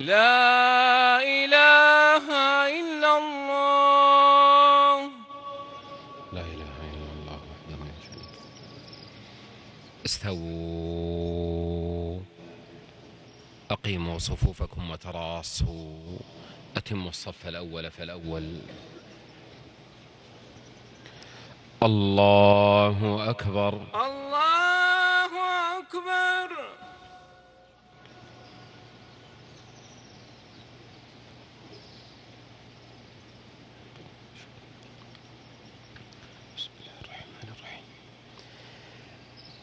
لا إله إلا الله. لا إله إلا الله وحده لا شريك استووا. أقيموا صفوفكم وتراصوا. أتموا الصف الأول فالأول. الله أكبر. الله أكبر بسم الله الرحمن الرحيم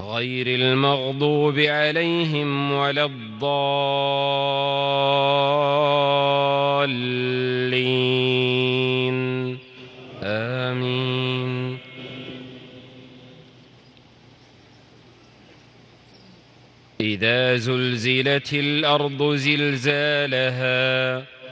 غير المغضوب عليهم ولا الضالين. آمين. إذا زلزلت الأرض زلزالها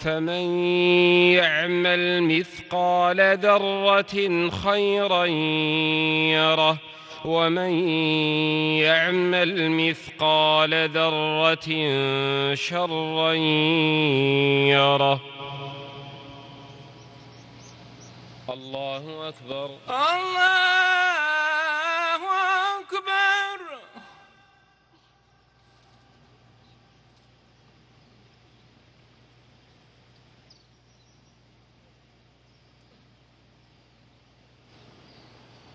فمن يعمل مثقال ذرة خيرا يره ومن يعمل مثقال ذرة شرا يره. الله أكبر. الله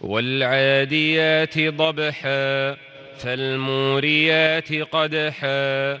والعاديات ضبحا فالموريات قدحا.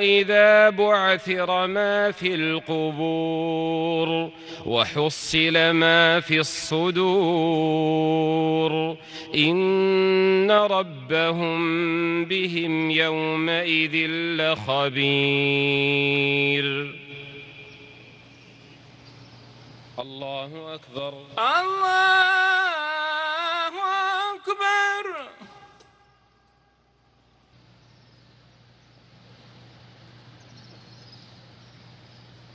إذا بعثر ما في القبور وحصل ما في الصدور إن ربهم بهم يومئذ لخبير. الله أكبر. الله أكبر